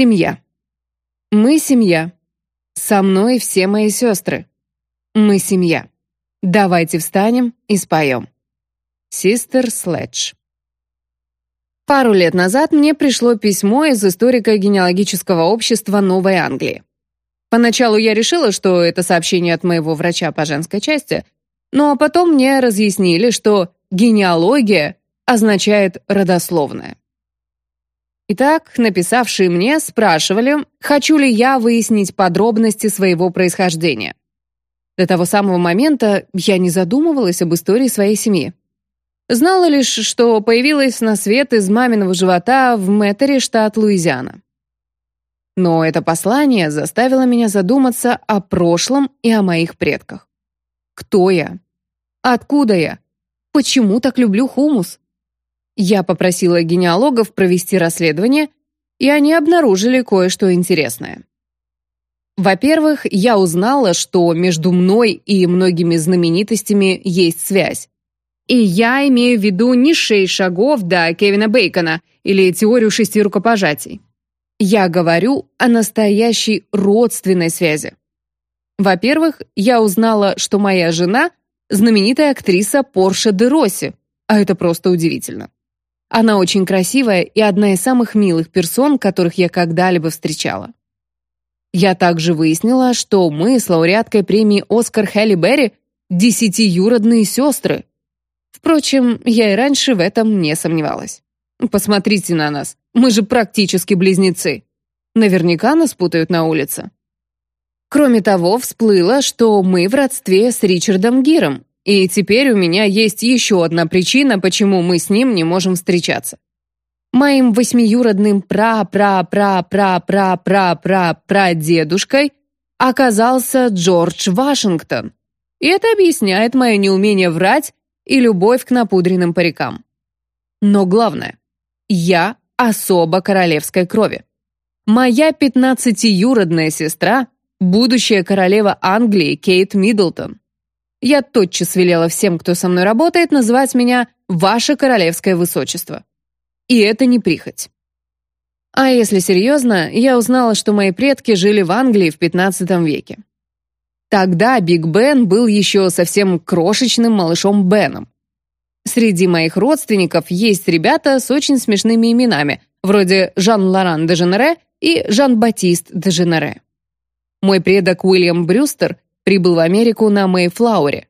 Семья. Мы семья. Со мной все мои сестры. Мы семья. Давайте встанем и споем. Систер Следж. Пару лет назад мне пришло письмо из историка генеалогического общества Новой Англии. Поначалу я решила, что это сообщение от моего врача по женской части, но потом мне разъяснили, что генеалогия означает родословная. Итак, написавшие мне спрашивали, хочу ли я выяснить подробности своего происхождения. До того самого момента я не задумывалась об истории своей семьи. Знала лишь, что появилась на свет из маминого живота в Мэттере, штат Луизиана. Но это послание заставило меня задуматься о прошлом и о моих предках. Кто я? Откуда я? Почему так люблю хумус? Я попросила генеалогов провести расследование, и они обнаружили кое-что интересное. Во-первых, я узнала, что между мной и многими знаменитостями есть связь. И я имею в виду не шесть шагов до Кевина Бейкона или теорию шести рукопожатий. Я говорю о настоящей родственной связи. Во-первых, я узнала, что моя жена – знаменитая актриса Порша де Росси, а это просто удивительно. Она очень красивая и одна из самых милых персон, которых я когда-либо встречала. Я также выяснила, что мы с лауреаткой премии «Оскар Хелли Берри» десятиюродные сестры. Впрочем, я и раньше в этом не сомневалась. Посмотрите на нас, мы же практически близнецы. Наверняка нас путают на улице. Кроме того, всплыло, что мы в родстве с Ричардом Гиром, и теперь у меня есть еще одна причина, почему мы с ним не можем встречаться. Моим восьмиюродным пра-пра-пра-пра-пра-пра-прадедушкой оказался Джордж Вашингтон. И это объясняет мое неумение врать и любовь к напудренным парикам. Но главное, я особо королевской крови. Моя пятнадцатиюродная сестра – будущая королева Англии Кейт Миддлтон. Я тотчас велела всем, кто со мной работает, называть меня «Ваше Королевское Высочество». И это не прихоть. А если серьезно, я узнала, что мои предки жили в Англии в 15 веке. Тогда Биг Бен был еще совсем крошечным малышом Беном. Среди моих родственников есть ребята с очень смешными именами, вроде Жан-Лоран де Женере и Жан-Батист де Женере. Мой предок Уильям Брюстер прибыл в Америку на Мэйфлауре.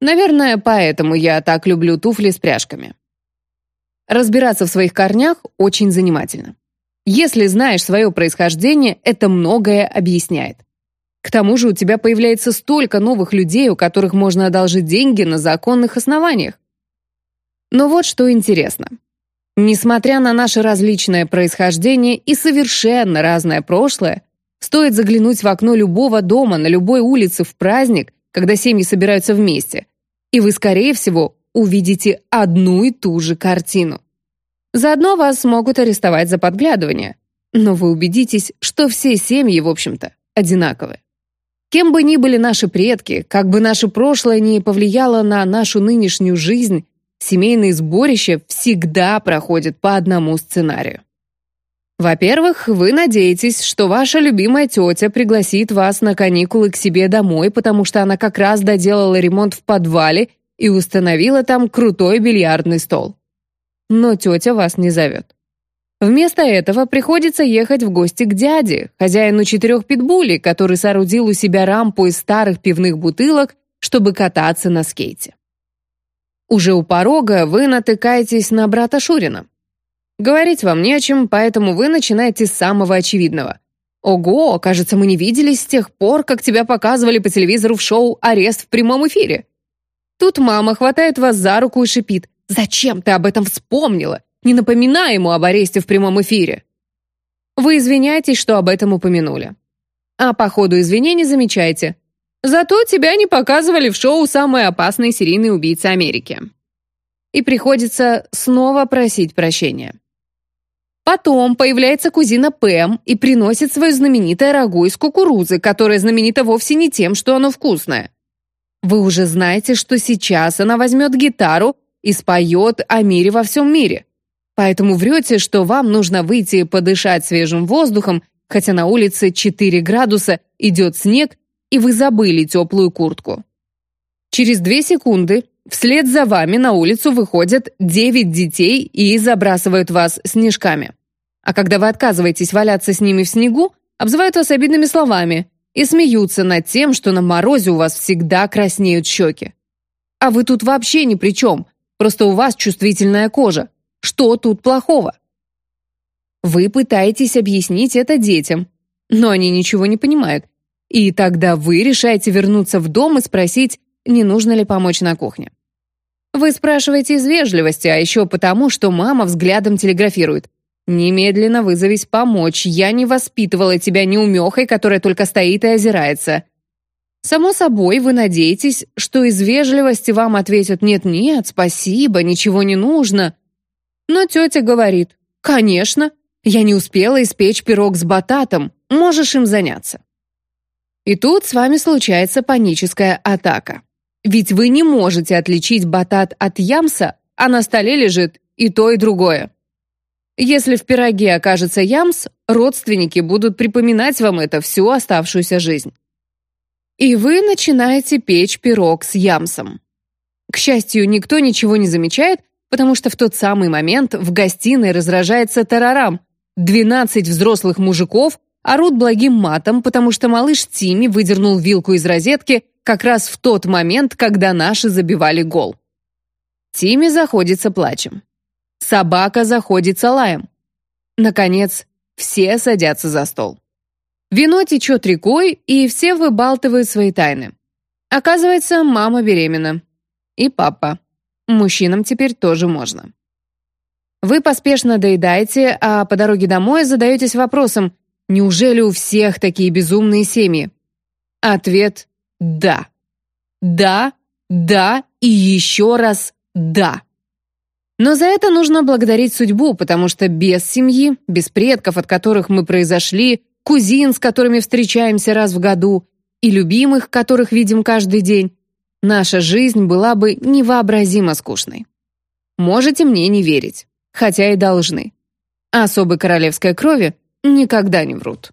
Наверное, поэтому я так люблю туфли с пряжками. Разбираться в своих корнях очень занимательно. Если знаешь свое происхождение, это многое объясняет. К тому же у тебя появляется столько новых людей, у которых можно одолжить деньги на законных основаниях. Но вот что интересно. Несмотря на наше различное происхождение и совершенно разное прошлое, Стоит заглянуть в окно любого дома на любой улице в праздник, когда семьи собираются вместе, и вы, скорее всего, увидите одну и ту же картину. Заодно вас могут арестовать за подглядывание, но вы убедитесь, что все семьи, в общем-то, одинаковые. Кем бы ни были наши предки, как бы наше прошлое не повлияло на нашу нынешнюю жизнь, семейные сборища всегда проходят по одному сценарию. Во-первых, вы надеетесь, что ваша любимая тетя пригласит вас на каникулы к себе домой, потому что она как раз доделала ремонт в подвале и установила там крутой бильярдный стол. Но тетя вас не зовет. Вместо этого приходится ехать в гости к дяде, хозяину четырех питбулей, который соорудил у себя рампу из старых пивных бутылок, чтобы кататься на скейте. Уже у порога вы натыкаетесь на брата Шурина, Говорить вам не о чем, поэтому вы начинаете с самого очевидного. Ого, кажется, мы не виделись с тех пор, как тебя показывали по телевизору в шоу «Арест» в прямом эфире. Тут мама хватает вас за руку и шипит. «Зачем ты об этом вспомнила? Не напоминай ему об аресте в прямом эфире». Вы извиняетесь, что об этом упомянули. А по ходу извинений замечайте. Зато тебя не показывали в шоу «Самые опасные серийные убийцы Америки». И приходится снова просить прощения. Потом появляется кузина Пэм и приносит свое знаменитое рагу из кукурузы, которое знаменито вовсе не тем, что оно вкусное. Вы уже знаете, что сейчас она возьмет гитару и споет о мире во всем мире. Поэтому врете, что вам нужно выйти подышать свежим воздухом, хотя на улице 4 градуса, идет снег, и вы забыли теплую куртку. Через 2 секунды вслед за вами на улицу выходят 9 детей и забрасывают вас снежками. А когда вы отказываетесь валяться с ними в снегу, обзывают вас обидными словами и смеются над тем, что на морозе у вас всегда краснеют щеки. А вы тут вообще ни при чем, просто у вас чувствительная кожа. Что тут плохого? Вы пытаетесь объяснить это детям, но они ничего не понимают. И тогда вы решаете вернуться в дом и спросить, не нужно ли помочь на кухне. Вы спрашиваете из вежливости, а еще потому, что мама взглядом телеграфирует. «Немедленно вызовись помочь. Я не воспитывала тебя неумехой, которая только стоит и озирается». Само собой, вы надеетесь, что из вежливости вам ответят «нет-нет, спасибо, ничего не нужно». Но тетя говорит «конечно, я не успела испечь пирог с бататом, можешь им заняться». И тут с вами случается паническая атака. Ведь вы не можете отличить батат от ямса, а на столе лежит и то, и другое. Если в пироге окажется ямс, родственники будут припоминать вам это всю оставшуюся жизнь. И вы начинаете печь пирог с ямсом. К счастью, никто ничего не замечает, потому что в тот самый момент в гостиной разражается тарарам. 12 взрослых мужиков орут благим матом, потому что малыш Тими выдернул вилку из розетки как раз в тот момент, когда наши забивали гол. Тими заходится плачем. Собака заходится лаем. Наконец, все садятся за стол. Вино течет рекой, и все выбалтывают свои тайны. Оказывается, мама беременна. И папа. Мужчинам теперь тоже можно. Вы поспешно доедаете, а по дороге домой задаетесь вопросом, неужели у всех такие безумные семьи? Ответ – да. Да, да и еще раз да. Но за это нужно благодарить судьбу, потому что без семьи, без предков, от которых мы произошли, кузин, с которыми встречаемся раз в году, и любимых, которых видим каждый день, наша жизнь была бы невообразимо скучной. Можете мне не верить, хотя и должны. Особы королевской крови никогда не врут.